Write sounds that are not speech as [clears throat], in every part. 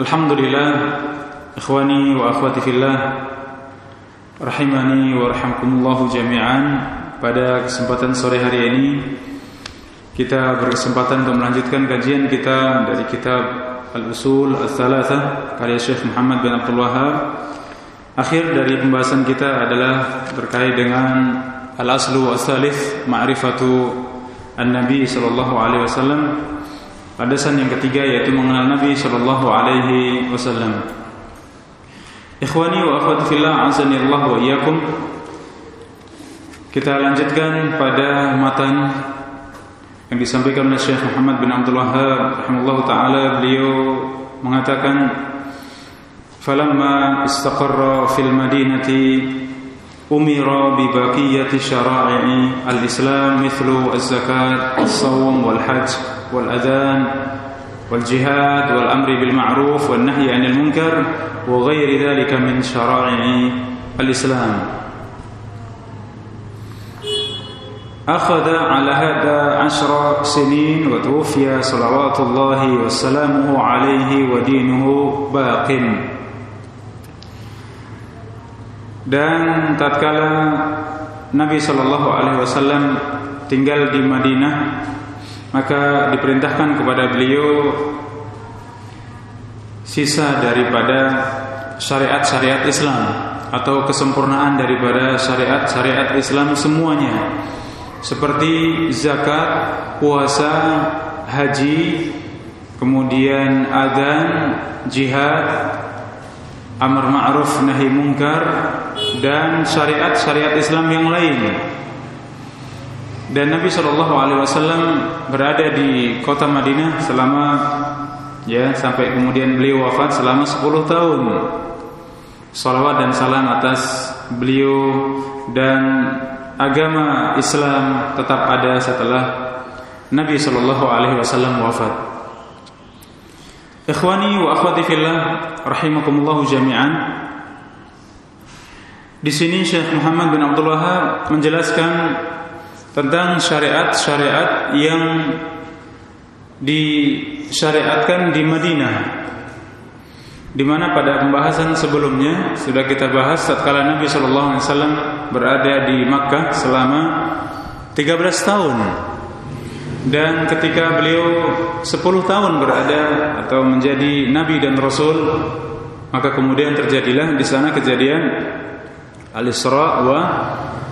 Alhamdulillah Ikhwani wa akhwati fillah Rahimani wa rahamkumullahu jami'an. Pada kesempatan sore hari ini Kita berkesempatan untuk melanjutkan kajian kita Dari kitab Al-Usul Al-Thalatha Karya Syekh Muhammad bin Abdul Wahab Akhir dari pembahasan kita adalah Berkait dengan Al-Aslu wa Salif Ma'rifatu An-Nabi Sallallahu Alaihi Wasallam. Landasan yang ketiga yaitu mengenal Nabi Sallallahu Alaihi Wasallam Ikhwani wa akhwati fillah azani Allah wa iyyakum. Kita lanjutkan pada matan yang disampaikan oleh Syekh Muhammad bin Abdul Wahhab rahimahullah taala beliau mengatakan falamma istaqarra fil madinati syara'i al-islam mithlu az-zakat as-sawm wal hajj wal adhan والجهاد والأمر بالمعروف والنهي عن المنكر وغير ذلك من شرائع الإسلام. أخذ على هذا عشر سنين وتوفي صلوات الله وسلامه عليه ودينه باق. Dan tatkala Nabi Shallallahu Alaihi Wasallam tinggal di Madinah maka diperintahkan kepada beliau sisa daripada syariat-syariat Islam atau kesempurnaan daripada syariat-syariat Islam semuanya. Seperti zakat, puasa, haji, kemudian adzan, jihad, amar ma'ruf nahi mungkar dan syariat-syariat Islam yang lain dan Nabi Shallallahu Alaihi Wasallam berada di kota Madinah selama ya sampai kemudian beliau wafat selama 10 tahun. Salawat dan salam atas beliau dan agama Islam tetap ada setelah Nabi Shallallahu Alaihi Wasallam wafat. Ikhwani wa akhwati fillah rahimakumullah jami'an. Di sini Syekh Muhammad bin Abdul Wahab menjelaskan tentang syariat-syariat yang disyariatkan di Madinah. Di mana pada pembahasan sebelumnya sudah kita bahas tatkala Nabi sallallahu alaihi wasallam berada di Makkah selama 13 tahun. Dan ketika beliau 10 tahun berada atau menjadi nabi dan rasul maka kemudian terjadilah di sana kejadian Al-Isra wa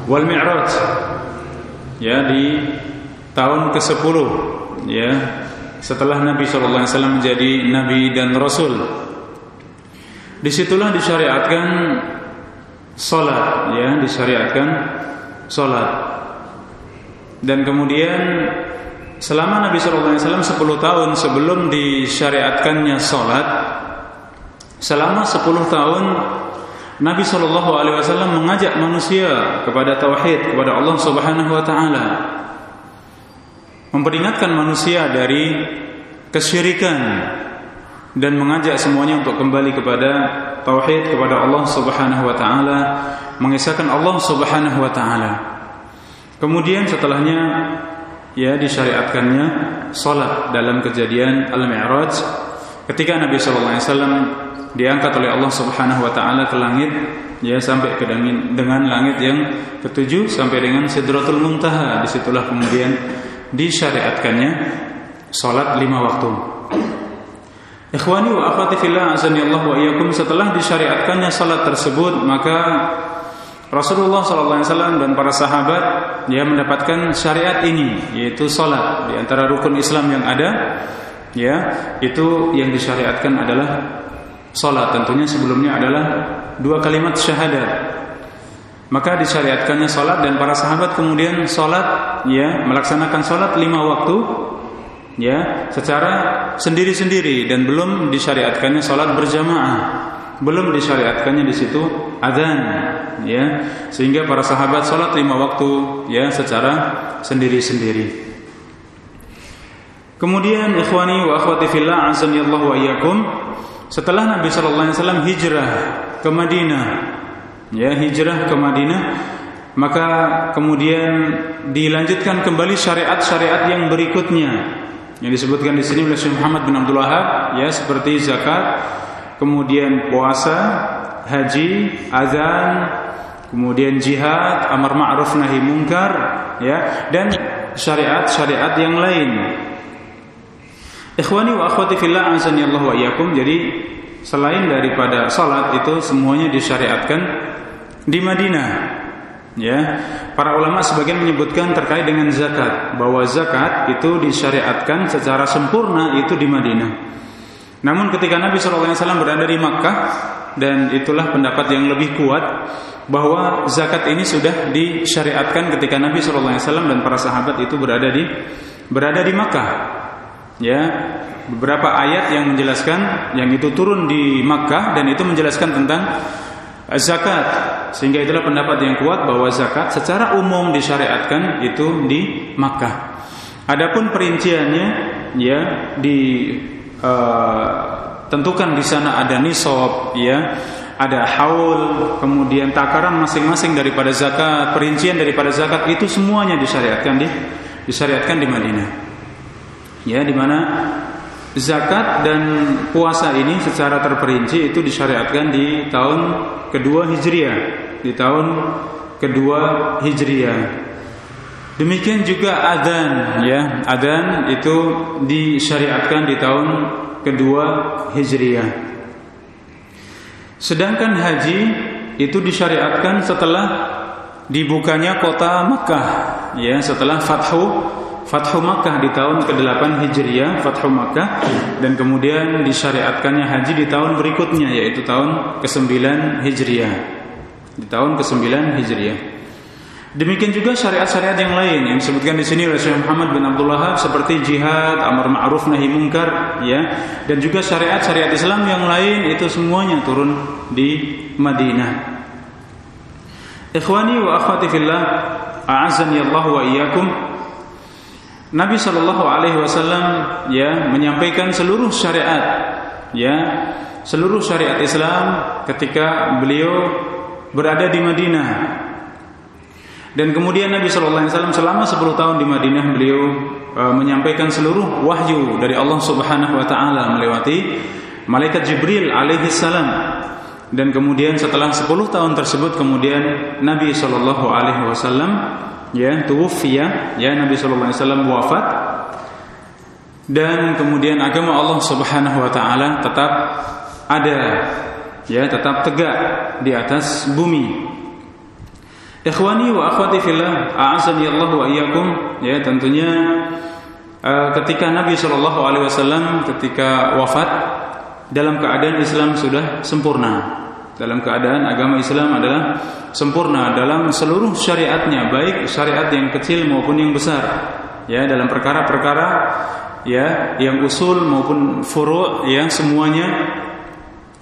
wal Mi'raj ya di tahun ke-10 ya setelah Nabi sallallahu alaihi wasallam menjadi nabi dan rasul. Di situlah disyariatkan salat ya, disyariatkan salat. Dan kemudian selama Nabi sallallahu alaihi wasallam 10 tahun sebelum disyariatkannya salat selama 10 tahun Nabi Shallallahu Alaihi Wasallam mengajak manusia kepada tauhid kepada Allah Subhanahu Wa Taala, memperingatkan manusia dari kesyirikan dan mengajak semuanya untuk kembali kepada tauhid kepada Allah Subhanahu Wa Taala, mengisahkan Allah Subhanahu Wa Taala. Kemudian setelahnya ya disyariatkannya salat dalam kejadian Al-Mi'raj ketika Nabi sallallahu alaihi wasallam diangkat oleh Allah Subhanahu wa taala ke langit ya sampai ke dengan, dengan langit yang ketujuh sampai dengan Sidratul Muntaha. Di situlah kemudian disyariatkannya salat lima waktu. Ikhwani wa akhwati fillah azani Allah wa iyyakum. Setelah disyariatkannya salat tersebut maka Rasulullah SAW dan para sahabat dia mendapatkan syariat ini yaitu salat. Di antara rukun Islam yang ada ya itu yang disyariatkan adalah salat tentunya sebelumnya adalah dua kalimat syahadat. Maka disyariatkannya salat dan para sahabat kemudian salat ya melaksanakan salat lima waktu ya secara sendiri-sendiri dan belum disyariatkannya salat berjamaah. Belum disyariatkannya di situ adzan ya sehingga para sahabat salat lima waktu ya secara sendiri-sendiri. Kemudian ikhwani wa akhwati fillah azani Allah wa iyyakum setelah Nabi sallallahu alaihi wasallam hijrah ke Madinah ya hijrah ke Madinah maka kemudian dilanjutkan kembali syariat-syariat yang berikutnya yang disebutkan di sini oleh Syekh Muhammad bin Abdul Wahab ya seperti zakat kemudian puasa, haji, azan, kemudian jihad, amar ma'ruf nahi mungkar, ya, dan syariat-syariat yang lain. Ikhwani wa akhwati fillah azani Allah wa iyyakum. Jadi selain daripada salat itu semuanya disyariatkan di Madinah. Ya, para ulama sebagian menyebutkan terkait dengan zakat bahwa zakat itu disyariatkan secara sempurna itu di Madinah. Namun ketika Nabi SAW berada di Makkah dan itulah pendapat yang lebih kuat bahwa zakat ini sudah disyariatkan ketika Nabi SAW dan para sahabat itu berada di berada di Makkah. Ya, beberapa ayat yang menjelaskan yang itu turun di Makkah dan itu menjelaskan tentang zakat sehingga itulah pendapat yang kuat bahwa zakat secara umum disyariatkan itu di Makkah. Adapun perinciannya ya di uh, tentukan di sana ada nisab ya ada haul kemudian takaran masing-masing daripada zakat perincian daripada zakat itu semuanya disyariatkan di disyariatkan di Madinah ya di mana zakat dan puasa ini secara terperinci itu disyariatkan di tahun kedua Hijriah di tahun kedua Hijriah Demikian juga adzan ya, adzan itu disyariatkan di tahun kedua Hijriah. Sedangkan haji itu disyariatkan setelah dibukanya kota Makkah ya, setelah Fathu Fathu Makkah di tahun ke-8 Hijriah, Fathu Makkah dan kemudian disyariatkannya haji di tahun berikutnya yaitu tahun ke-9 Hijriah. Di tahun ke-9 Hijriah. Demikian juga syariat-syariat yang lain yang disebutkan di sini oleh Syekh Muhammad bin Abdul Wahab seperti jihad, amar ma'ruf nahi mungkar, ya, dan juga syariat-syariat Islam yang lain itu semuanya turun di Madinah. Ikhwani wa akhwati fillah, a'azzani Allah wa iyyakum. Nabi sallallahu alaihi wasallam ya menyampaikan seluruh syariat ya, seluruh syariat Islam ketika beliau berada di Madinah dan kemudian Nabi Shallallahu Alaihi Wasallam selama 10 tahun di Madinah beliau e, menyampaikan seluruh wahyu dari Allah Subhanahu Wa Taala melewati malaikat Jibril alaihi salam. Dan kemudian setelah 10 tahun tersebut kemudian Nabi Shallallahu Alaihi Wasallam ya tuwfiya ya Nabi Shallallahu Alaihi Wasallam wafat dan kemudian agama Allah Subhanahu Wa Taala tetap ada ya tetap tegak di atas bumi Ikhwani wa akhwati fillah, a'azani Allah wa iyyakum. Ya, tentunya uh, ketika Nabi Shallallahu alaihi wasallam ketika wafat dalam keadaan Islam sudah sempurna. Dalam keadaan agama Islam adalah sempurna dalam seluruh syariatnya, baik syariat yang kecil maupun yang besar. Ya, dalam perkara-perkara ya, yang usul maupun furu' ya semuanya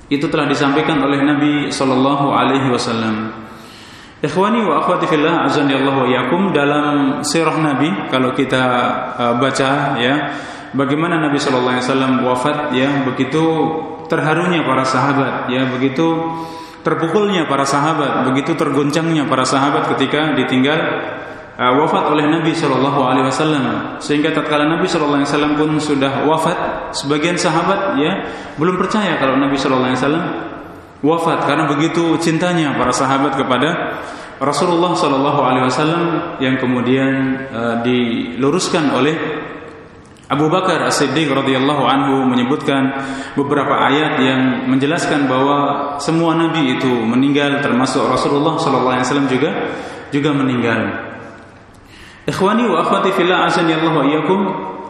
itu telah disampaikan oleh Nabi Shallallahu alaihi wasallam. Ikhwani wa akhwati fillah azani Allah wa yakum dalam sirah Nabi kalau kita uh, baca ya bagaimana Nabi sallallahu alaihi wasallam wafat ya begitu terharunya para sahabat ya begitu terpukulnya para sahabat begitu tergoncangnya para sahabat ketika ditinggal uh, wafat oleh Nabi Shallallahu Alaihi Wasallam. Sehingga tatkala Nabi Shallallahu Alaihi Wasallam pun sudah wafat sebagian sahabat ya belum percaya kalau Nabi Shallallahu Alaihi Wasallam wafat karena begitu cintanya para sahabat kepada Rasulullah Shallallahu Alaihi Wasallam yang kemudian uh, diluruskan oleh Abu Bakar As-Siddiq radhiyallahu anhu menyebutkan beberapa ayat yang menjelaskan bahwa semua nabi itu meninggal termasuk Rasulullah sallallahu alaihi wasallam juga juga meninggal. Ikhwani wa akhwati fillah azanillahu iyyakum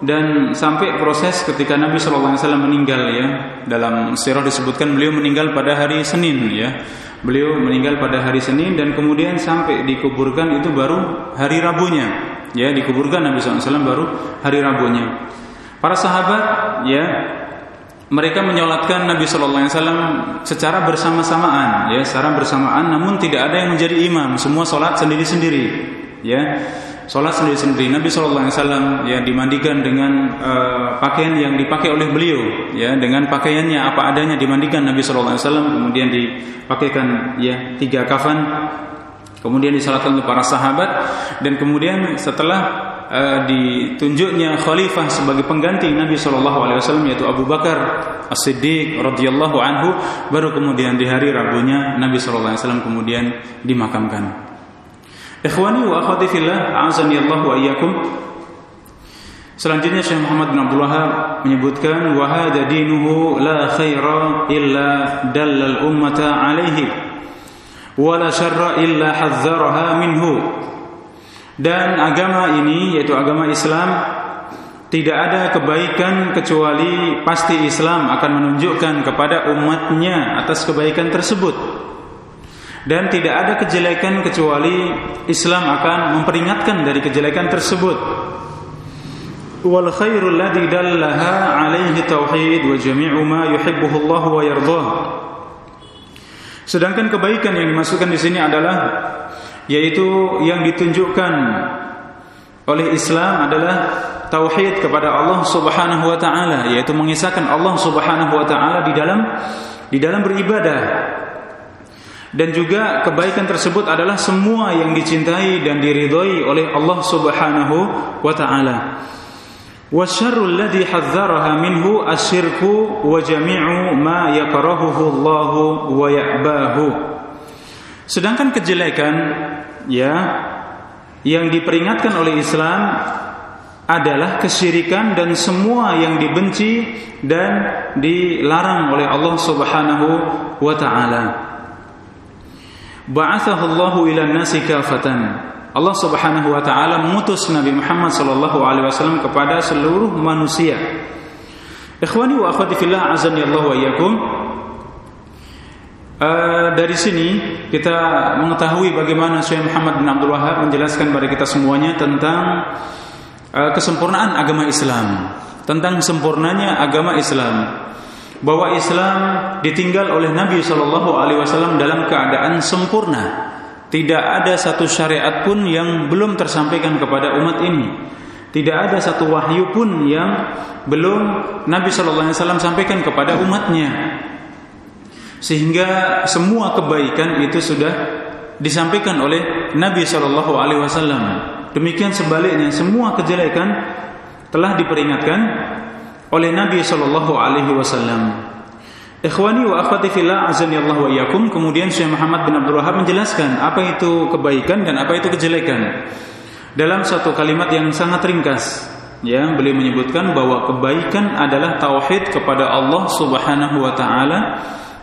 dan sampai proses ketika Nabi sallallahu alaihi wasallam meninggal ya dalam sirah disebutkan beliau meninggal pada hari Senin ya. Beliau meninggal pada hari Senin dan kemudian sampai dikuburkan itu baru hari Rabunya ya dikuburkan Nabi SAW baru hari Rabunya. Para sahabat ya mereka menyolatkan Nabi Shallallahu Alaihi Wasallam secara bersama-samaan, ya, secara bersamaan. Namun tidak ada yang menjadi imam. Semua sholat sendiri-sendiri, ya, sholat sendiri-sendiri. Nabi Shallallahu Alaihi Wasallam ya dimandikan dengan uh, pakaian yang dipakai oleh beliau, ya, dengan pakaiannya apa adanya dimandikan Nabi Shallallahu Alaihi Wasallam. Kemudian dipakaikan ya tiga kafan Kemudian disalatkan untuk para sahabat dan kemudian setelah uh, ditunjuknya khalifah sebagai pengganti Nabi Shallallahu Alaihi Wasallam yaitu Abu Bakar As-Siddiq radhiyallahu anhu baru kemudian di hari Rabunya Nabi Shallallahu Alaihi Wasallam kemudian dimakamkan. Ikhwani wa akhwati fillah, azani Allah wa iyyakum. Selanjutnya Syekh Muhammad bin Abdul Wahab menyebutkan wa hada dinuhu la khaira illa dallal ummata alaihi wala syarra illa hadzaraha minhu dan agama ini yaitu agama Islam tidak ada kebaikan kecuali pasti Islam akan menunjukkan kepada umatnya atas kebaikan tersebut dan tidak ada kejelekan kecuali Islam akan memperingatkan dari kejelekan tersebut wal khairul ladzi dallaha alaihi tauhid wa jami'u ma yuhibbuhu Allah wa yardah Sedangkan kebaikan yang dimasukkan di sini adalah yaitu yang ditunjukkan oleh Islam adalah tauhid kepada Allah Subhanahu wa taala yaitu mengisahkan Allah Subhanahu wa taala di dalam di dalam beribadah. Dan juga kebaikan tersebut adalah semua yang dicintai dan diridhoi oleh Allah Subhanahu wa taala. Ladzi hadzaraha minhu asyirku wa jami'u ma yakrahuhu wa. Sedangkan kejelekan ya yang diperingatkan oleh Islam adalah kesyirikan dan semua yang dibenci dan dilarang oleh Allah Subhanahu wa taala. Ba'athahu Allahu ila nasi kafatan Allah Subhanahu wa taala mengutus Nabi Muhammad sallallahu alaihi wasallam kepada seluruh manusia. Ikhwani wa akhwati fillah azani Allah wa iyyakum. Uh, dari sini kita mengetahui bagaimana Syekh Muhammad bin Abdul Wahab menjelaskan kepada kita semuanya tentang uh, kesempurnaan agama Islam, tentang sempurnanya agama Islam. Bahwa Islam ditinggal oleh Nabi Shallallahu alaihi wasallam dalam keadaan sempurna tidak ada satu syariat pun yang belum tersampaikan kepada umat ini. Tidak ada satu wahyu pun yang belum Nabi Shallallahu Alaihi Wasallam sampaikan kepada umatnya. Sehingga semua kebaikan itu sudah disampaikan oleh Nabi Shallallahu Alaihi Wasallam. Demikian sebaliknya semua kejelekan telah diperingatkan oleh Nabi Shallallahu Alaihi Wasallam. Ikhwani wa akhwati fillah azani Allah wa iyyakum. Kemudian Syekh Muhammad bin Abdul Wahab menjelaskan apa itu kebaikan dan apa itu kejelekan. Dalam satu kalimat yang sangat ringkas, ya, beliau menyebutkan bahwa kebaikan adalah tauhid kepada Allah Subhanahu wa taala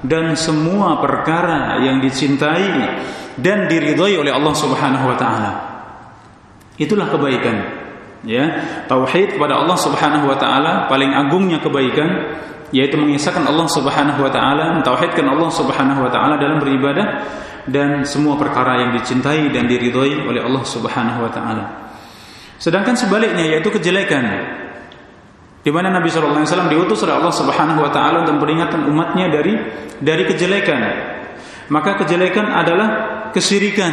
dan semua perkara yang dicintai dan diridhai oleh Allah Subhanahu wa taala. Itulah kebaikan. Ya, tauhid kepada Allah Subhanahu wa taala paling agungnya kebaikan yaitu mengisahkan Allah Subhanahu wa taala, mentauhidkan Allah Subhanahu wa taala dalam beribadah dan semua perkara yang dicintai dan diridhoi oleh Allah Subhanahu wa taala. Sedangkan sebaliknya yaitu kejelekan di mana Nabi sallallahu alaihi wasallam diutus oleh Allah Subhanahu wa taala untuk memperingatkan umatnya dari dari kejelekan. Maka kejelekan adalah kesyirikan,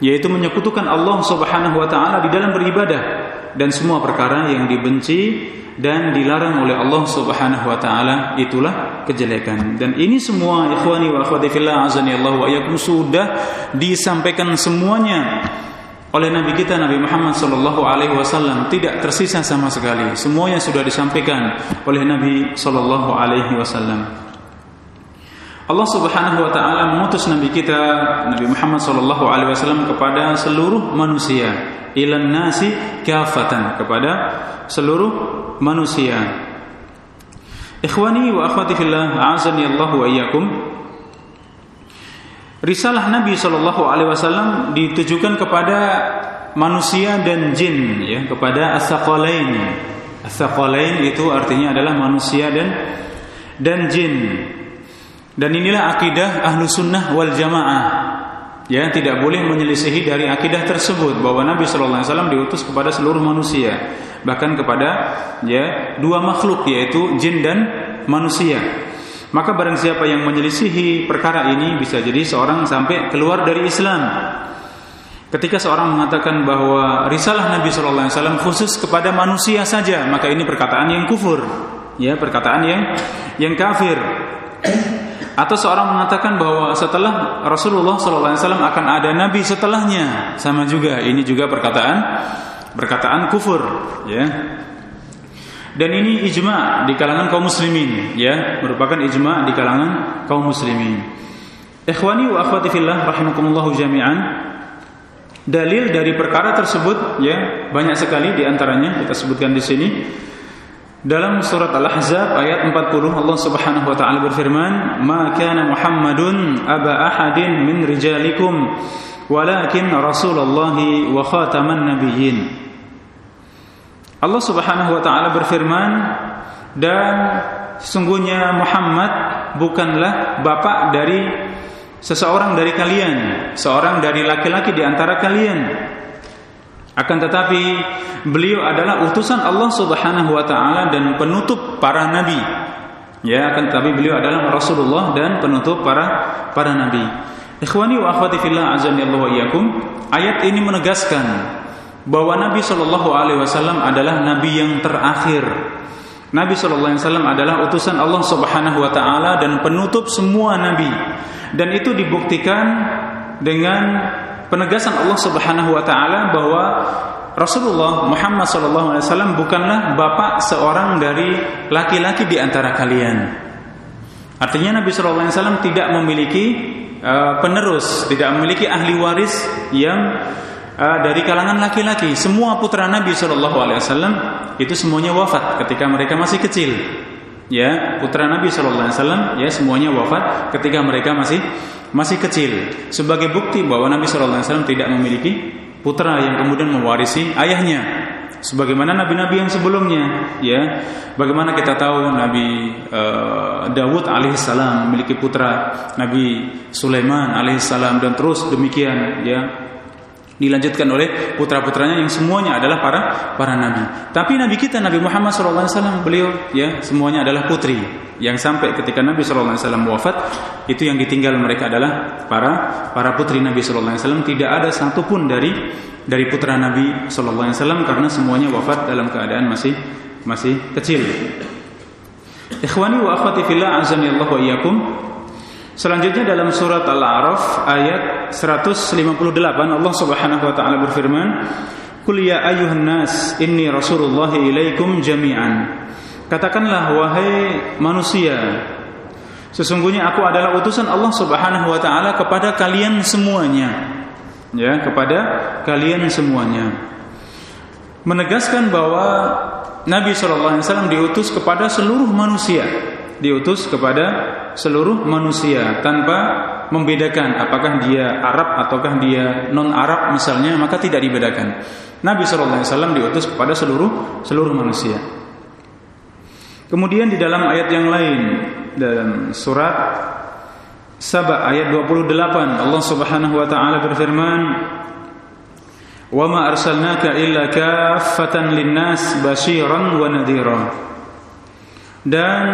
yaitu menyekutukan Allah Subhanahu wa taala di dalam beribadah dan semua perkara yang dibenci dan dilarang oleh Allah Subhanahu wa taala itulah kejelekan. Dan ini semua ikhwani wa akhwati fillah azani Allah wa iyyakum sudah disampaikan semuanya oleh Nabi kita Nabi Muhammad Sallallahu Alaihi Wasallam tidak tersisa sama sekali. Semuanya sudah disampaikan oleh Nabi Sallallahu Alaihi Wasallam. Allah Subhanahu Wa Taala mengutus Nabi kita Nabi Muhammad Sallallahu Alaihi Wasallam kepada seluruh manusia, ilan nasi kafatan kepada seluruh manusia. Ikhwani wa akhwati fillah, azani Allah wa iyyakum. Risalah Nabi Shallallahu Alaihi Wasallam ditujukan kepada manusia dan jin, ya, kepada asakolain. Asakolain itu artinya adalah manusia dan dan jin. Dan inilah akidah ahlu sunnah wal jamaah. Ya, tidak boleh menyelisihi dari akidah tersebut bahwa Nabi Shallallahu Alaihi Wasallam diutus kepada seluruh manusia, bahkan kepada ya dua makhluk yaitu jin dan manusia. Maka barang siapa yang menyelisihi perkara ini bisa jadi seorang sampai keluar dari Islam. Ketika seorang mengatakan bahwa risalah Nabi Shallallahu Alaihi Wasallam khusus kepada manusia saja, maka ini perkataan yang kufur, ya perkataan yang yang kafir. Atau seorang mengatakan bahwa setelah Rasulullah Wasallam akan ada Nabi setelahnya, sama juga. Ini juga perkataan perkataan kufur, ya. Dan ini ijma di kalangan kaum muslimin, ya, merupakan ijma di kalangan kaum muslimin. Ikhwani wa akhwati fillah rahimakumullah jami'an. Dalil dari perkara tersebut ya banyak sekali di antaranya kita sebutkan di sini. Dalam surat Al-Ahzab ayat 40 Allah Subhanahu wa taala berfirman, "Ma kana Muhammadun aba ahadin min rijalikum, walakin Rasulullah wa khataman nabiyyin." Allah Subhanahu wa taala berfirman dan sesungguhnya Muhammad bukanlah bapak dari seseorang dari kalian, seorang dari laki-laki di antara kalian. Akan tetapi beliau adalah utusan Allah Subhanahu wa taala dan penutup para nabi. Ya, akan tetapi beliau adalah Rasulullah dan penutup para para nabi. Ikhwani wa akhwati fillah azza wa iyyakum, ayat ini menegaskan bahwa Nabi Shallallahu Alaihi Wasallam adalah Nabi yang terakhir. Nabi Shallallahu Alaihi Wasallam adalah utusan Allah Subhanahu Wa Taala dan penutup semua nabi. Dan itu dibuktikan dengan penegasan Allah Subhanahu Wa Taala bahwa Rasulullah Muhammad Wasallam bukanlah bapak seorang dari laki-laki di antara kalian. Artinya Nabi Wasallam tidak memiliki uh, penerus, tidak memiliki ahli waris yang uh, dari kalangan laki-laki. Semua putra Nabi Wasallam itu semuanya wafat ketika mereka masih kecil. Ya, putra Nabi Shallallahu Alaihi Wasallam ya semuanya wafat ketika mereka masih masih kecil. Sebagai bukti bahwa Nabi Shallallahu Alaihi Wasallam tidak memiliki putra yang kemudian mewarisi ayahnya. Sebagaimana nabi-nabi yang sebelumnya, ya. Bagaimana kita tahu Nabi uh, Dawud alaihissalam memiliki putra, Nabi Sulaiman alaihissalam dan terus demikian, ya dilanjutkan oleh putra-putranya yang semuanya adalah para para nabi. Tapi nabi kita Nabi Muhammad SAW beliau ya semuanya adalah putri yang sampai ketika Nabi SAW wafat itu yang ditinggal mereka adalah para para putri Nabi SAW tidak ada satupun dari dari putra Nabi SAW karena semuanya wafat dalam keadaan masih masih kecil. Ikhwani wa akhwati fillah azani Allah wa iyyakum Selanjutnya dalam surat Al-A'raf ayat 158 Allah Subhanahu wa taala berfirman, "Qul ya ayyuhan nas, inni Rasulullah ilaikum jami'an." Katakanlah wahai manusia, sesungguhnya aku adalah utusan Allah Subhanahu wa taala kepada kalian semuanya. Ya, kepada kalian semuanya. Menegaskan bahwa Nabi sallallahu alaihi wasallam diutus kepada seluruh manusia diutus kepada seluruh manusia tanpa membedakan apakah dia Arab ataukah dia non Arab misalnya maka tidak dibedakan. Nabi Shallallahu Alaihi Wasallam diutus kepada seluruh seluruh manusia. Kemudian di dalam ayat yang lain dalam surat Saba ayat 28 Allah Subhanahu wa taala berfirman Wa ma arsalnaka illa basyiran wa nadhira dan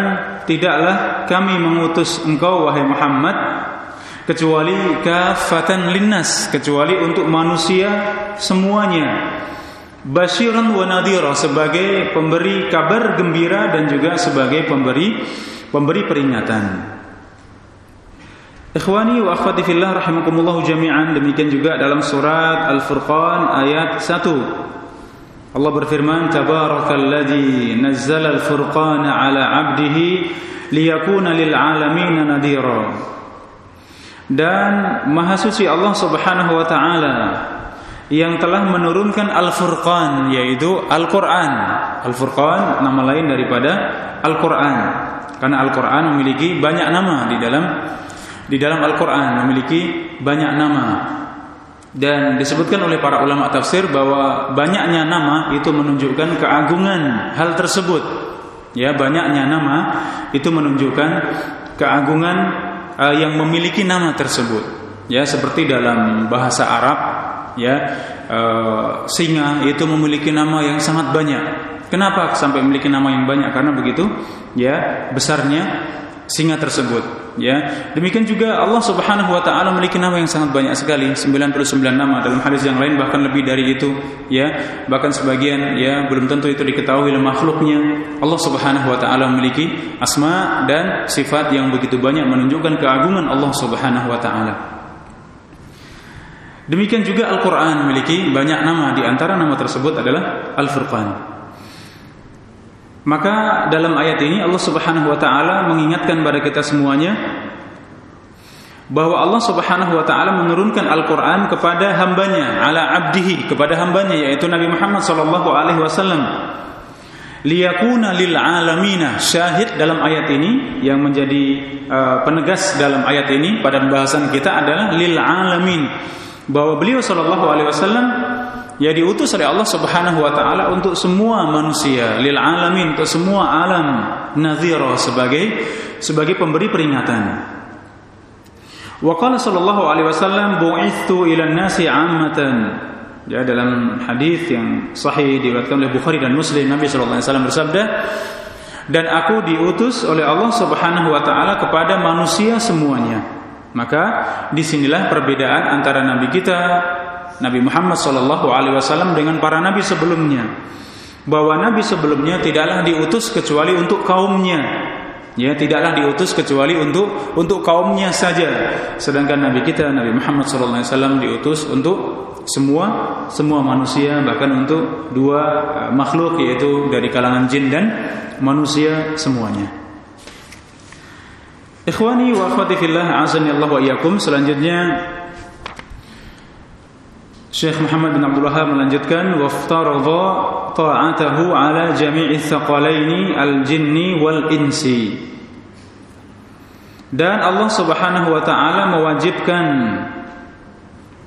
tidaklah kami mengutus engkau wahai Muhammad kecuali kafatan linnas kecuali untuk manusia semuanya. Basyiran wa nadhira sebagai pemberi kabar gembira dan juga sebagai pemberi pemberi peringatan. Ikhwani wa akhwati fillah rahimakumullah jami'an demikian juga dalam surat Al-Furqan ayat 1 Allah berfirman tabarakalladzi nazzala al-furqana ala 'abdihi liyakuna lil 'alamin nadhira dan maha suci Allah Subhanahu wa taala yang telah menurunkan Al-Furqan yaitu Al-Qur'an. Al-Furqan nama lain daripada Al-Qur'an. Karena Al-Qur'an memiliki banyak nama di dalam di dalam Al-Qur'an memiliki banyak nama. Dan disebutkan oleh para ulama tafsir bahwa banyaknya nama itu menunjukkan keagungan hal tersebut. Ya, banyaknya nama itu menunjukkan keagungan uh, yang memiliki nama tersebut. Ya, seperti dalam bahasa Arab ya e, singa itu memiliki nama yang sangat banyak. Kenapa sampai memiliki nama yang banyak? Karena begitu ya besarnya singa tersebut. Ya, demikian juga Allah Subhanahu wa taala memiliki nama yang sangat banyak sekali, 99 nama dalam hadis yang lain bahkan lebih dari itu, ya. Bahkan sebagian ya belum tentu itu diketahui oleh makhluknya. Allah Subhanahu wa taala memiliki asma dan sifat yang begitu banyak menunjukkan keagungan Allah Subhanahu wa taala. Demikian juga Al-Quran memiliki banyak nama Di antara nama tersebut adalah Al-Furqan Maka dalam ayat ini Allah subhanahu wa ta'ala mengingatkan pada kita semuanya bahwa Allah Subhanahu wa taala menurunkan Al-Qur'an kepada hambanya ala abdihi kepada hambanya yaitu Nabi Muhammad sallallahu alaihi wasallam. Liyakuna lil alamina. Syahid dalam ayat ini yang menjadi uh, penegas dalam ayat ini pada pembahasan kita adalah lil alamin. Bahwa beliau Shallallahu Alaihi Wasallam ya diutus oleh Allah Subhanahu Wa Taala untuk semua manusia, lil alamin untuk semua alam, nadhira sebagai sebagai pemberi peringatan. Wa qala sallallahu alaihi wasallam bu'ithu ila nasi 'ammatan. Ya dalam hadis yang sahih diriwayatkan oleh Bukhari dan Muslim Nabi sallallahu alaihi wasallam bersabda, "Dan aku diutus oleh Allah Subhanahu wa taala kepada manusia semuanya." Maka di sinilah perbedaan antara Nabi kita Nabi Muhammad Shallallahu Alaihi Wasallam dengan para Nabi sebelumnya. Bahwa Nabi sebelumnya tidaklah diutus kecuali untuk kaumnya. Ya, tidaklah diutus kecuali untuk untuk kaumnya saja. Sedangkan Nabi kita Nabi Muhammad Shallallahu Alaihi Wasallam diutus untuk semua semua manusia bahkan untuk dua eh, makhluk yaitu dari kalangan jin dan manusia semuanya. Ikhwani wa akhwati fillah azani wa iyyakum selanjutnya Syekh Muhammad bin Abdul Wahab melanjutkan waftaradha ta'atahu ala jami'i thaqalaini al-jinni wal insi dan Allah Subhanahu wa taala mewajibkan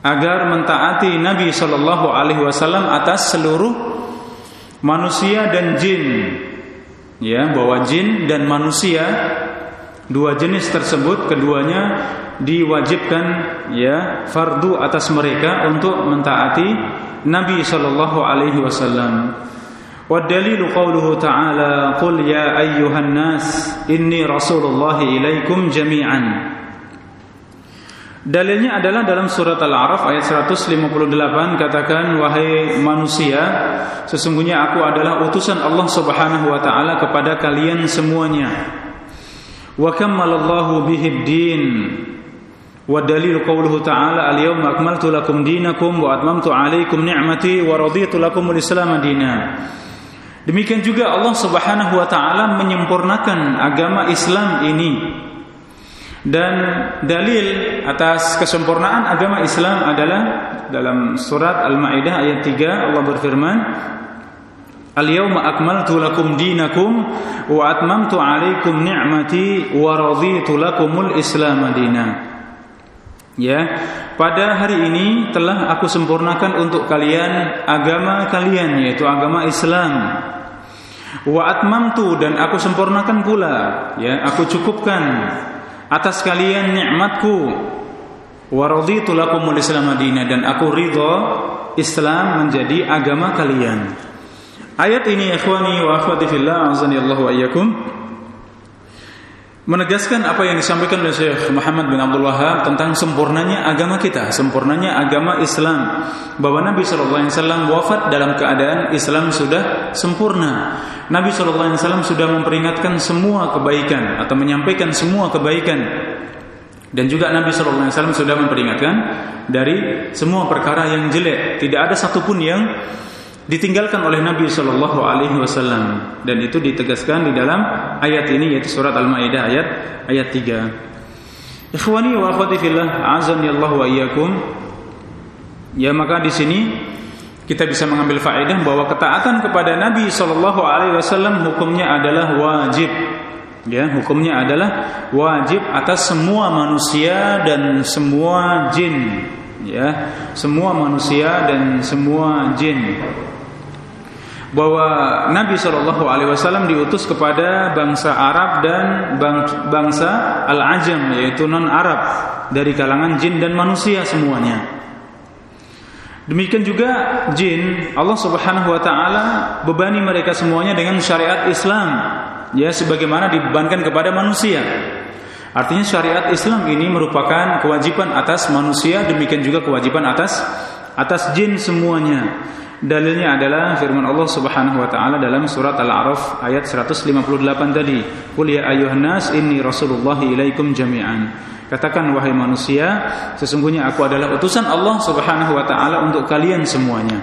agar mentaati Nabi sallallahu alaihi wasallam atas seluruh manusia dan jin. Ya bahwa jin dan manusia dua jenis tersebut keduanya diwajibkan ya fardu atas mereka untuk mentaati Nabi sallallahu alaihi wasallam. Wadalilu qauluhu ta'ala qul ya ayyuhan nas inni rasulullah ilaikum jami'an. Dalilnya adalah dalam surat Al-A'raf ayat 158 katakan wahai manusia sesungguhnya aku adalah utusan Allah Subhanahu wa taala kepada kalian semuanya Demikian juga Allah Subhanahu wa taala menyempurnakan agama Islam ini. Dan dalil atas kesempurnaan agama Islam adalah dalam surat Al-Maidah ayat 3 Allah berfirman Al-yawma akmaltu lakum dinakum wa atmamtu 'alaikum ni'mati wa raditu lakumul Islam madina. Ya, pada hari ini telah aku sempurnakan untuk kalian agama kalian yaitu agama Islam. Wa atmamtu dan aku sempurnakan pula, ya, aku cukupkan atas kalian nikmatku. Wa raditu lakumul Islam madina dan aku ridha Islam menjadi agama kalian. Ayat ini ikhwani wa akhwati fillah azani Allah wa menegaskan apa yang disampaikan oleh Syekh Muhammad bin Abdul Wahab tentang sempurnanya agama kita, sempurnanya agama Islam. Bahwa Nabi sallallahu alaihi wasallam wafat dalam keadaan Islam sudah sempurna. Nabi sallallahu alaihi wasallam sudah memperingatkan semua kebaikan atau menyampaikan semua kebaikan Dan juga Nabi Shallallahu Alaihi Wasallam sudah memperingatkan dari semua perkara yang jelek. Tidak ada satupun yang ditinggalkan oleh Nabi Shallallahu Alaihi Wasallam. Dan itu ditegaskan di dalam ayat ini yaitu surat Al-Maidah ayat ayat 3. Ikhwani wa akhwati fillah, azan Allah wa iyyakum. Ya maka di sini kita bisa mengambil faedah bahwa ketaatan kepada Nabi Shallallahu Alaihi Wasallam hukumnya adalah wajib ya hukumnya adalah wajib atas semua manusia dan semua jin ya semua manusia dan semua jin bahwa Nabi Shallallahu Alaihi Wasallam diutus kepada bangsa Arab dan bangsa Al-Ajam yaitu non Arab dari kalangan jin dan manusia semuanya. Demikian juga jin Allah Subhanahu wa taala bebani mereka semuanya dengan syariat Islam ya sebagaimana dibebankan kepada manusia. Artinya syariat Islam ini merupakan kewajiban atas manusia demikian juga kewajiban atas atas jin semuanya. Dalilnya adalah firman Allah Subhanahu wa taala dalam surat Al-A'raf ayat 158 tadi, "Qul ya ayyuhan nas inni rasulullah ilaikum jami'an." Katakan wahai manusia, sesungguhnya aku adalah utusan Allah Subhanahu wa taala untuk kalian semuanya.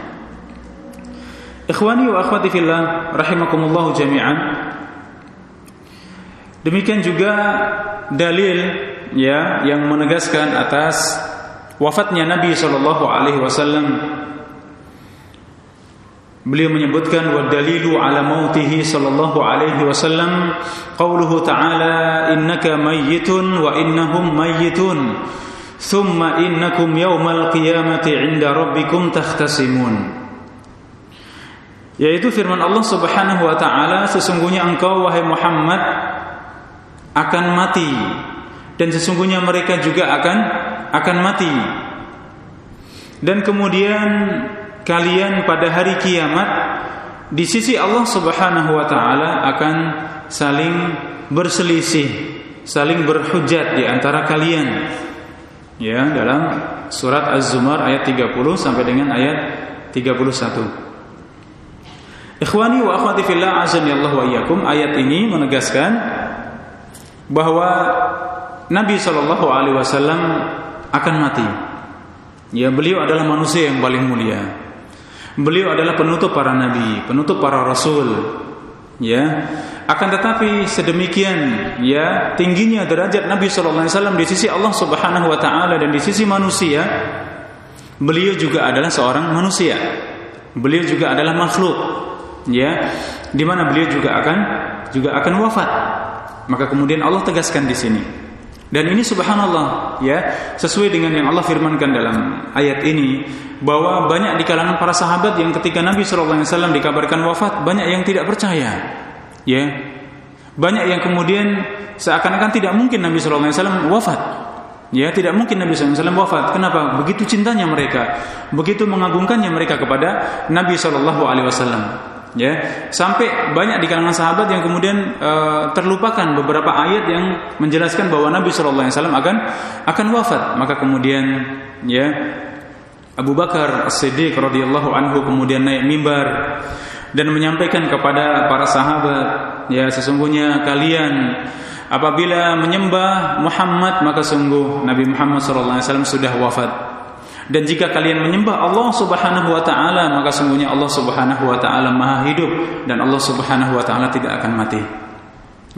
Ikhwani wa akhwati fillah rahimakumullah jami'an. Demikian juga dalil ya yang menegaskan atas wafatnya Nabi Shallallahu alaihi wasallam Beliau menyebutkan wa dalilu ala mautihi sallallahu alaihi wasallam qauluhu ta'ala innaka mayyitun wa innahum mayyitun thumma innakum yawmal qiyamati 'inda rabbikum takhtasimun yaitu firman Allah Subhanahu wa taala sesungguhnya engkau wahai Muhammad akan mati dan sesungguhnya mereka juga akan akan mati. Dan kemudian kalian pada hari kiamat di sisi Allah Subhanahu wa taala akan saling berselisih, saling berhujat di antara kalian. Ya, dalam surat Az-Zumar ayat 30 sampai dengan ayat 31. Ikhwani wa akhwati fillah azani Allah wa iyyakum ayat ini menegaskan bahwa Nabi Shallallahu Alaihi Wasallam akan mati. Ya, beliau adalah manusia yang paling mulia. Beliau adalah penutup para nabi, penutup para rasul. Ya, akan tetapi sedemikian ya tingginya derajat Nabi Shallallahu Alaihi Wasallam di sisi Allah Subhanahu Wa Taala dan di sisi manusia, beliau juga adalah seorang manusia. Beliau juga adalah makhluk. Ya, di mana beliau juga akan juga akan wafat. Maka kemudian Allah tegaskan di sini. Dan ini subhanallah ya, sesuai dengan yang Allah firmankan dalam ayat ini bahwa banyak di kalangan para sahabat yang ketika Nabi SAW dikabarkan wafat, banyak yang tidak percaya. Ya. Banyak yang kemudian seakan-akan tidak mungkin Nabi SAW wafat. Ya, tidak mungkin Nabi SAW wafat. Kenapa? Begitu cintanya mereka, begitu mengagungkannya mereka kepada Nabi SAW ya sampai banyak di kalangan sahabat yang kemudian uh, terlupakan beberapa ayat yang menjelaskan bahwa Nabi Shallallahu Alaihi Wasallam akan akan wafat. Maka kemudian ya Abu Bakar As-Siddiq radhiyallahu anhu kemudian naik mimbar dan menyampaikan kepada para sahabat ya sesungguhnya kalian apabila menyembah Muhammad maka sungguh Nabi Muhammad wasallam sudah wafat dan jika kalian menyembah Allah Subhanahu wa taala, maka sungguhnya Allah Subhanahu wa taala Maha hidup dan Allah Subhanahu wa taala tidak akan mati.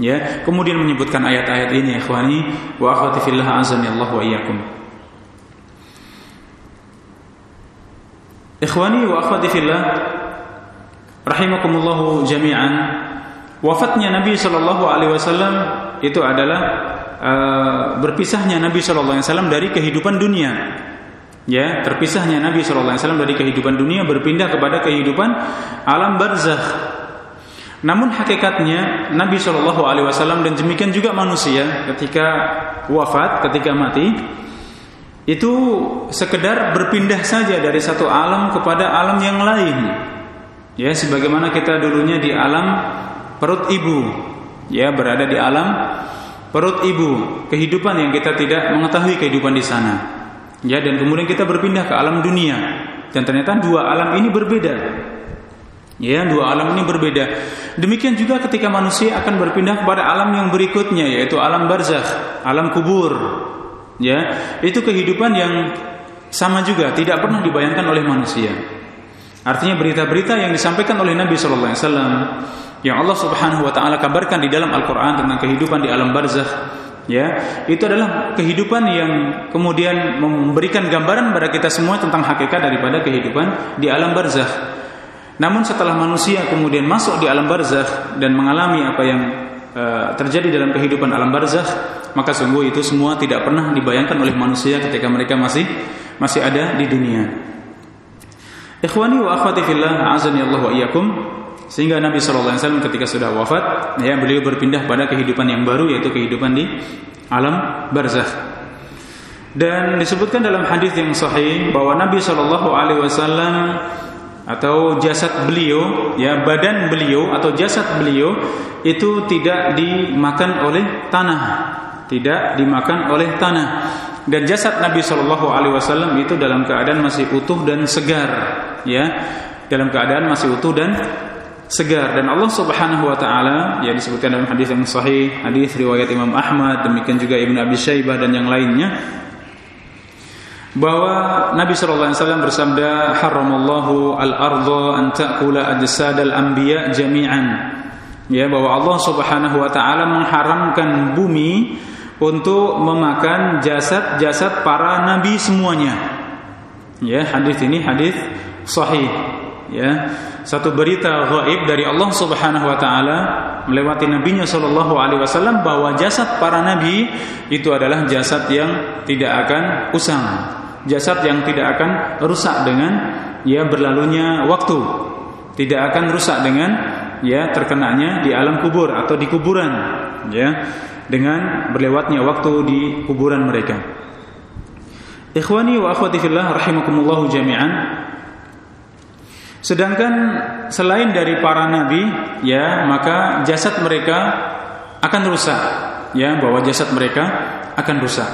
Ya, kemudian menyebutkan ayat-ayat ini ikhwani wa akhwati fillah azani Allah wa iyyakum. Ikhwani wa akhwati fillah rahimakumullah jami'an. Wafatnya Nabi sallallahu alaihi wasallam itu adalah uh, berpisahnya Nabi sallallahu alaihi wasallam dari kehidupan dunia ya terpisahnya Nabi SAW dari kehidupan dunia berpindah kepada kehidupan alam barzakh. Namun hakikatnya Nabi Shallallahu Alaihi Wasallam dan demikian juga manusia ketika wafat, ketika mati itu sekedar berpindah saja dari satu alam kepada alam yang lain. Ya, sebagaimana kita dulunya di alam perut ibu, ya berada di alam perut ibu, kehidupan yang kita tidak mengetahui kehidupan di sana. Ya dan kemudian kita berpindah ke alam dunia dan ternyata dua alam ini berbeda. Ya, dua alam ini berbeda. Demikian juga ketika manusia akan berpindah kepada alam yang berikutnya yaitu alam barzakh, alam kubur. ya itu kehidupan yang sama juga tidak pernah dibayangkan oleh manusia artinya berita-berita yang disampaikan oleh Nabi Shallallahu Alaihi Wasallam yang Allah Subhanahu Wa Taala kabarkan di dalam Al-Quran tentang kehidupan di alam barzakh ya itu adalah kehidupan yang kemudian memberikan gambaran pada kita semua tentang hakikat daripada kehidupan di alam barzakh. Namun setelah manusia kemudian masuk di alam barzakh dan mengalami apa yang uh, terjadi dalam kehidupan alam barzakh maka sungguh itu semua tidak pernah dibayangkan oleh manusia ketika mereka masih masih ada di dunia. Ikhwani wa akhwati fillah azani Allah wa iyyakum sehingga Nabi Wasallam ketika sudah wafat, ya beliau berpindah pada kehidupan yang baru yaitu kehidupan di alam barzakh. Dan disebutkan dalam hadis yang sahih bahwa Nabi Shallallahu Alaihi Wasallam atau jasad beliau, ya badan beliau atau jasad beliau itu tidak dimakan oleh tanah, tidak dimakan oleh tanah. Dan jasad Nabi Shallallahu Alaihi Wasallam itu dalam keadaan masih utuh dan segar, ya dalam keadaan masih utuh dan segar. Dan Allah Subhanahu wa taala ya disebutkan dalam hadis yang sahih, hadis riwayat Imam Ahmad, demikian juga Ibnu Abi Syaibah dan yang lainnya bahwa Nabi sallallahu alaihi wasallam bersabda haramallahu al-ardha an ta'kula ajsadal anbiya jami'an. Ya bahwa Allah Subhanahu wa taala mengharamkan bumi untuk memakan jasad-jasad para nabi semuanya. Ya hadis ini hadis sahih ya satu berita gaib dari Allah Subhanahu wa taala melewati nabinya sallallahu alaihi wasallam bahwa jasad para nabi itu adalah jasad yang tidak akan usang, jasad yang tidak akan rusak dengan ya berlalunya waktu, tidak akan rusak dengan ya terkenanya di alam kubur atau di kuburan ya dengan berlewatnya waktu di kuburan mereka. Ikhwani wa akhwati fillah rahimakumullah jami'an Sedangkan selain dari para nabi, ya maka jasad mereka akan rusak, ya bahwa jasad mereka akan rusak.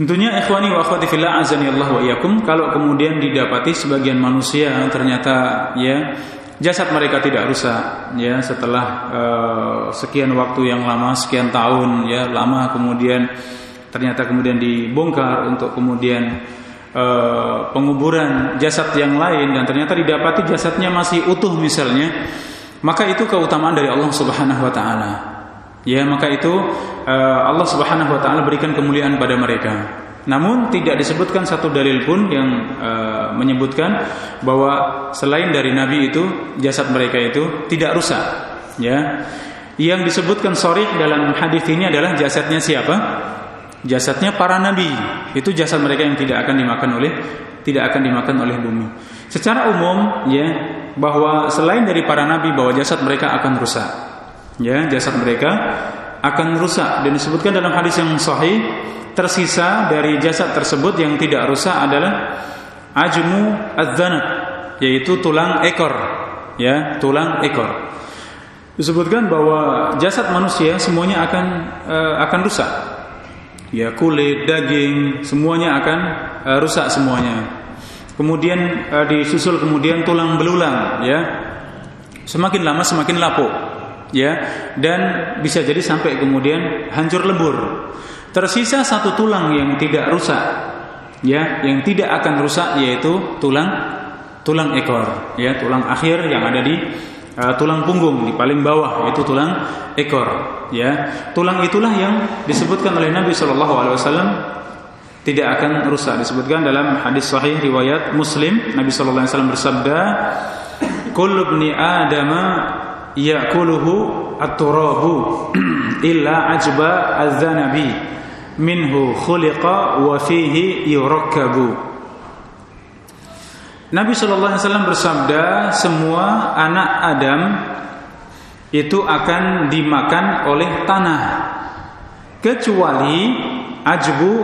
Tentunya ikhwani wa akhwati fillah azani Allah wa iyyakum kalau kemudian didapati sebagian manusia ternyata ya jasad mereka tidak rusak ya setelah uh, sekian waktu yang lama sekian tahun ya lama kemudian ternyata kemudian dibongkar untuk kemudian Eh, penguburan jasad yang lain dan ternyata didapati jasadnya masih utuh misalnya, maka itu keutamaan dari Allah Subhanahu wa taala. Ya, maka itu uh, Allah Subhanahu wa taala berikan kemuliaan pada mereka. Namun tidak disebutkan satu dalil pun yang uh, menyebutkan bahwa selain dari nabi itu jasad mereka itu tidak rusak. Ya. Yang disebutkan sorry dalam hadis ini adalah jasadnya siapa? Jasadnya para nabi. Itu jasad mereka yang tidak akan dimakan oleh tidak akan dimakan oleh bumi. Secara umum ya bahwa selain dari para nabi bahwa jasad mereka akan rusak. Ya, jasad mereka akan rusak. Dan disebutkan dalam hadis yang sahih tersisa dari jasad tersebut yang tidak rusak adalah ajmu adzanab yaitu tulang ekor. Ya tulang ekor. Disebutkan bahwa jasad manusia semuanya akan uh, akan rusak ya kulit, daging, semuanya akan uh, rusak semuanya. Kemudian uh, disusul kemudian tulang belulang, ya. Semakin lama semakin lapuk, ya. Dan bisa jadi sampai kemudian hancur lebur. Tersisa satu tulang yang tidak rusak, ya, yang tidak akan rusak yaitu tulang tulang ekor, ya, tulang akhir yang ada di uh, tulang punggung di paling bawah yaitu tulang ekor ya. Tulang itulah yang disebutkan oleh Nabi Shallallahu Alaihi Wasallam tidak akan rusak disebutkan dalam hadis sahih riwayat Muslim. Nabi Shallallahu Alaihi Wasallam bersabda kullu ibni adama ya'kuluhu at-turabu [clears throat] illa ajba az-zanabi. Minhu khuliqa wa fihi yurakkabu Nabi Shallallahu Alaihi Wasallam bersabda, semua anak Adam itu akan dimakan oleh tanah, kecuali ajbu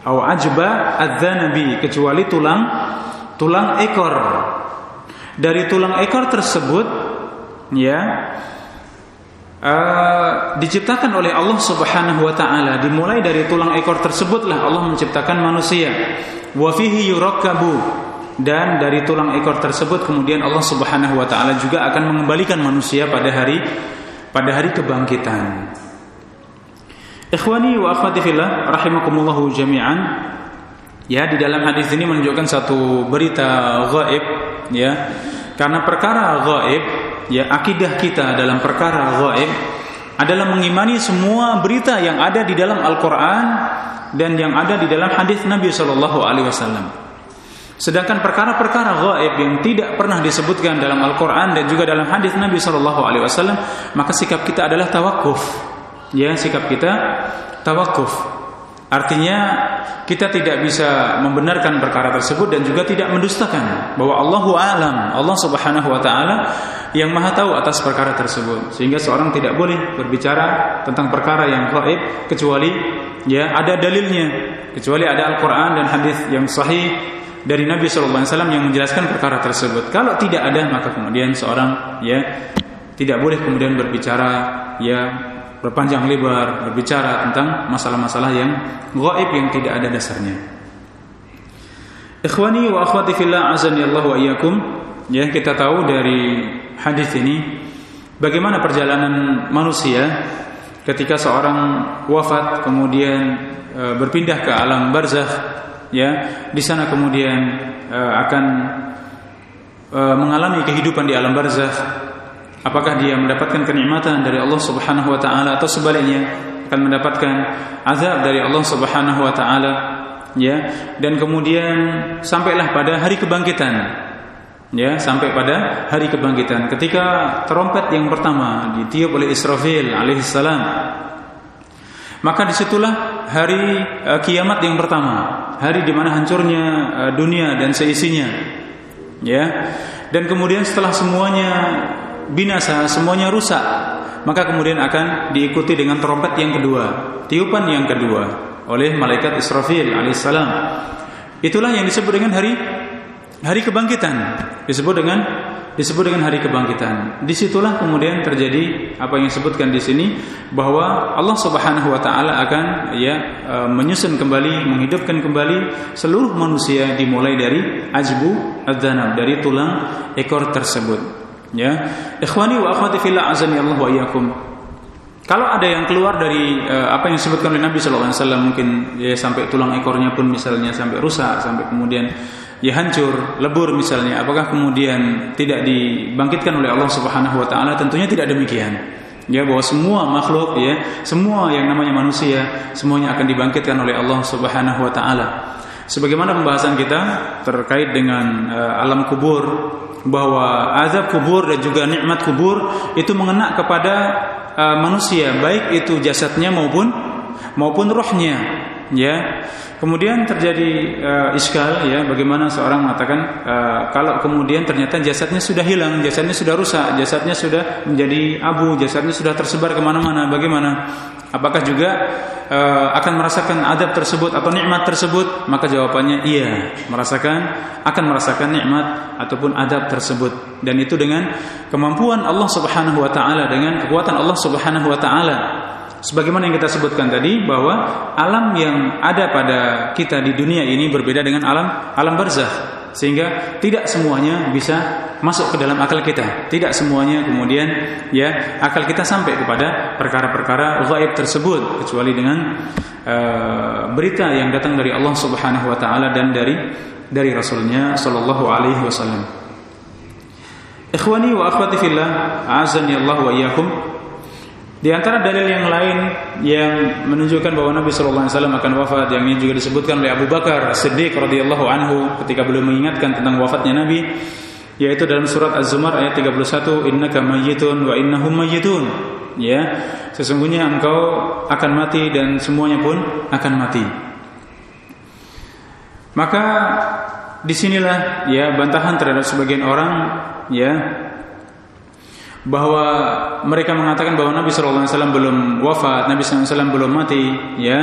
atau ajba adzanabi, kecuali tulang tulang ekor. Dari tulang ekor tersebut, ya, uh, diciptakan oleh Allah Subhanahu Wa Taala. Dimulai dari tulang ekor tersebutlah Allah menciptakan manusia. Wafihi yurakkabu dan dari tulang ekor tersebut kemudian Allah Subhanahu wa taala juga akan mengembalikan manusia pada hari pada hari kebangkitan. Ikhwani wa akhwati fillah rahimakumullahu jami'an. Ya, di dalam hadis ini menunjukkan satu berita gaib ya. Karena perkara gaib, ya akidah kita dalam perkara gaib adalah mengimani semua berita yang ada di dalam Al-Qur'an dan yang ada di dalam hadis Nabi Shallallahu alaihi wasallam. Sedangkan perkara-perkara gaib yang tidak pernah disebutkan dalam Al-Qur'an dan juga dalam hadis Nabi Shallallahu alaihi wasallam, maka sikap kita adalah tawakuf. Ya, sikap kita tawakuf. Artinya kita tidak bisa membenarkan perkara tersebut dan juga tidak mendustakan bahwa Allahu alam, Allah Subhanahu wa taala yang Maha tahu atas perkara tersebut. Sehingga seorang tidak boleh berbicara tentang perkara yang gaib kecuali ya ada dalilnya, kecuali ada Al-Qur'an dan hadis yang sahih dari Nabi wasallam yang menjelaskan perkara tersebut. Kalau tidak ada maka kemudian seorang ya tidak boleh kemudian berbicara ya berpanjang lebar berbicara tentang masalah-masalah yang gaib yang tidak ada dasarnya. Ikhwani wa akhwati fillah azani Allah wa iyyakum. Ya, kita tahu dari hadis ini bagaimana perjalanan manusia ketika seorang wafat kemudian e, berpindah ke alam barzakh ya, di sana kemudian e, akan e, mengalami kehidupan di alam barzakh. Apakah dia mendapatkan kenikmatan dari Allah Subhanahu wa taala atau sebaliknya akan mendapatkan azab dari Allah Subhanahu wa taala. Ya dan kemudian sampailah pada hari kebangkitan. Ya sampai pada hari kebangkitan. Ketika trompet yang pertama ditiup oleh Israfil alaihissalam maka di situlah hari uh, kiamat yang pertama hari di mana hancurnya uh, dunia dan seisinya ya dan kemudian setelah semuanya binasa, semuanya rusak, maka kemudian akan diikuti dengan trompet yang kedua, tiupan yang kedua oleh malaikat Israfil alaihissalam. Itulah yang disebut dengan hari hari kebangkitan. Disebut dengan disebut dengan hari kebangkitan. Di situlah kemudian terjadi apa yang disebutkan di sini bahwa Allah Subhanahu Wa Taala akan ya e, menyusun kembali, menghidupkan kembali seluruh manusia dimulai dari ajbu adzanab dari tulang ekor tersebut. Ya, ikhwani wa akhwati fillah azani Allah wa iyyakum. Kalau ada yang keluar dari uh, apa yang disebutkan oleh Nabi sallallahu alaihi wasallam mungkin ya sampai tulang ekornya pun misalnya sampai rusak sampai kemudian ya hancur, lebur misalnya, apakah kemudian tidak dibangkitkan oleh Allah Subhanahu wa taala? Tentunya tidak demikian. Ya bahwa semua makhluk ya, semua yang namanya manusia semuanya akan dibangkitkan oleh Allah Subhanahu wa taala. Sebagaimana pembahasan kita terkait dengan uh, alam kubur bahwa azab kubur dan juga nikmat kubur itu mengena kepada uh, manusia baik itu jasadnya maupun maupun rohnya ya kemudian terjadi uh, iskal ya bagaimana seorang mengatakan uh, kalau kemudian ternyata jasadnya sudah hilang jasadnya sudah rusak jasadnya sudah menjadi abu jasadnya sudah tersebar ke mana-mana bagaimana Apakah juga uh, akan merasakan adab tersebut atau nikmat tersebut? Maka jawabannya iya, merasakan akan merasakan nikmat ataupun adab tersebut. Dan itu dengan kemampuan Allah Subhanahu wa taala dengan kekuatan Allah Subhanahu wa taala. Sebagaimana yang kita sebutkan tadi bahwa alam yang ada pada kita di dunia ini berbeda dengan alam alam barzakh. Sehingga tidak semuanya bisa masuk ke dalam akal kita. Tidak semuanya kemudian ya akal kita sampai kepada perkara-perkara gaib tersebut. Kecuali dengan uh, berita yang datang dari Allah Subhanahu wa taala dan dari dari rasulnya sallallahu alaihi wasallam. Ikhwani wa akhwati fillah azani Allah wa iyyakum di antara dalil yang lain yang menunjukkan bahwa Nabi Shallallahu Alaihi Wasallam akan wafat, yang ini juga disebutkan oleh Abu Bakar Siddiq radhiyallahu anhu ketika beliau mengingatkan tentang wafatnya Nabi, yaitu dalam surat Az-Zumar ayat 31, Innaka mayyitun wa innahum mayyitun. Ya, sesungguhnya engkau akan mati dan semuanya pun akan mati. Maka di sinilah ya bantahan terhadap sebagian orang ya bahwa mereka mengatakan bahwa Nabi Wasallam belum wafat, Nabi Wasallam belum mati, ya.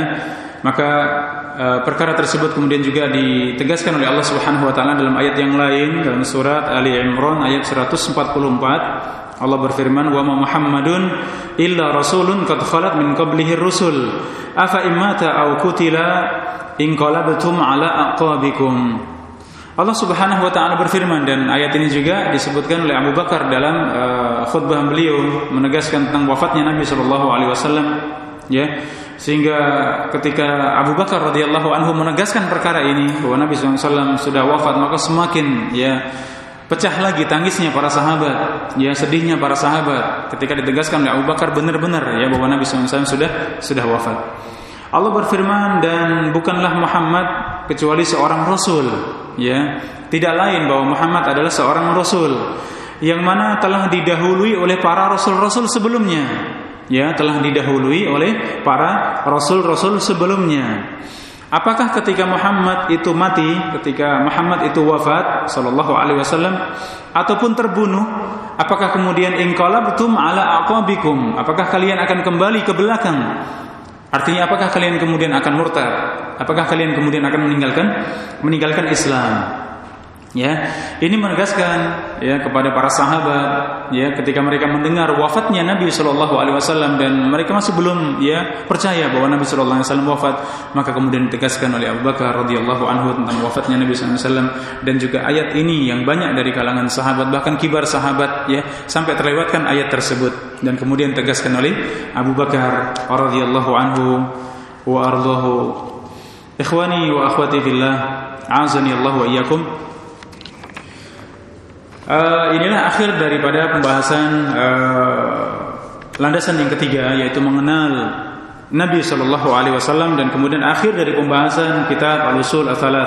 Maka e, perkara tersebut kemudian juga ditegaskan oleh Allah Subhanahu Wa Taala dalam ayat yang lain dalam surat Ali Imran ayat 144 Allah berfirman wa ma Muhammadun illa rasulun qad khalat min qablihi rusul. Afa imata aw kutila in qalabtum ala aqabikum Allah Subhanahu wa taala berfirman dan ayat ini juga disebutkan oleh Abu Bakar dalam uh, khutbah beliau menegaskan tentang wafatnya Nabi sallallahu alaihi wasallam ya. Sehingga ketika Abu Bakar radhiyallahu anhu menegaskan perkara ini bahwa Nabi SAW sudah wafat maka semakin ya pecah lagi tangisnya para sahabat ya sedihnya para sahabat ketika ditegaskan oleh Abu Bakar benar-benar ya bahwa Nabi SAW sudah sudah wafat. Allah berfirman dan bukanlah Muhammad kecuali seorang rasul ya. Tidak lain bahwa Muhammad adalah seorang rasul yang mana telah didahului oleh para rasul-rasul sebelumnya ya. Telah didahului oleh para rasul-rasul sebelumnya. Apakah ketika Muhammad itu mati, ketika Muhammad itu wafat sallallahu alaihi wasallam ataupun terbunuh, apakah kemudian inqalabtum ala aqabikum? Apakah kalian akan kembali ke belakang Artinya apakah kalian kemudian akan murtad? Apakah kalian kemudian akan meninggalkan meninggalkan Islam? Ya, ini menegaskan ya kepada para sahabat ya ketika mereka mendengar wafatnya Nabi Shallallahu Alaihi Wasallam dan mereka masih belum ya percaya bahwa Nabi Shallallahu Alaihi Wasallam wafat maka kemudian ditegaskan oleh Abu Bakar radhiyallahu anhu tentang wafatnya Nabi Shallallahu Alaihi Wasallam dan juga ayat ini yang banyak dari kalangan sahabat bahkan kibar sahabat ya sampai terlewatkan ayat tersebut. Dan kemudian ditegaskan oleh Abu Bakar radhiyallahu anhu wa ardahu ikhwani wa akhwati fillah azani Allah wa iyyakum Uh, inilah akhir daripada pembahasan uh, landasan yang ketiga yaitu mengenal Nabi Shallallahu Alaihi Wasallam dan kemudian akhir dari pembahasan kitab Al Usul Al uh,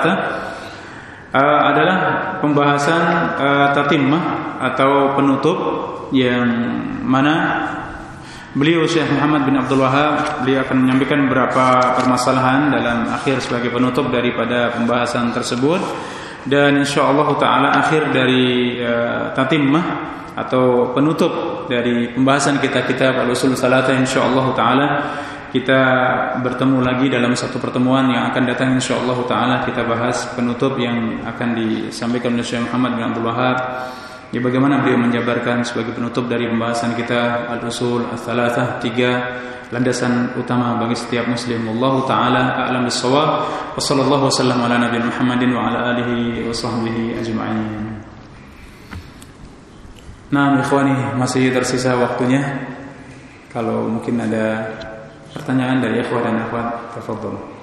adalah pembahasan uh, tatimah atau penutup yang mana beliau Syekh Muhammad bin Abdul Wahab beliau akan menyampaikan beberapa permasalahan dalam akhir sebagai penutup daripada pembahasan tersebut dan insyaallah taala akhir dari uh, tatimah atau penutup dari pembahasan kita kitab Al-Usul Salata insyaallah taala kita bertemu lagi dalam satu pertemuan yang akan datang insyaallah taala kita bahas penutup yang akan disampaikan oleh Syekh Muhammad bin Abdul Wahab ya bagaimana beliau menjabarkan sebagai penutup dari pembahasan kita Al-Usul Al-Thalathah tiga landasan utama bagi setiap muslim wallahu taala a'lam bissawab wa sallallahu wasallam ala nabiyina Muhammadin wa ala alihi wa sahbihi ajma'in Nah, ikhwani, masih tersisa waktunya. Kalau mungkin ada pertanyaan dari ikhwan dan akhwat, tafadhol.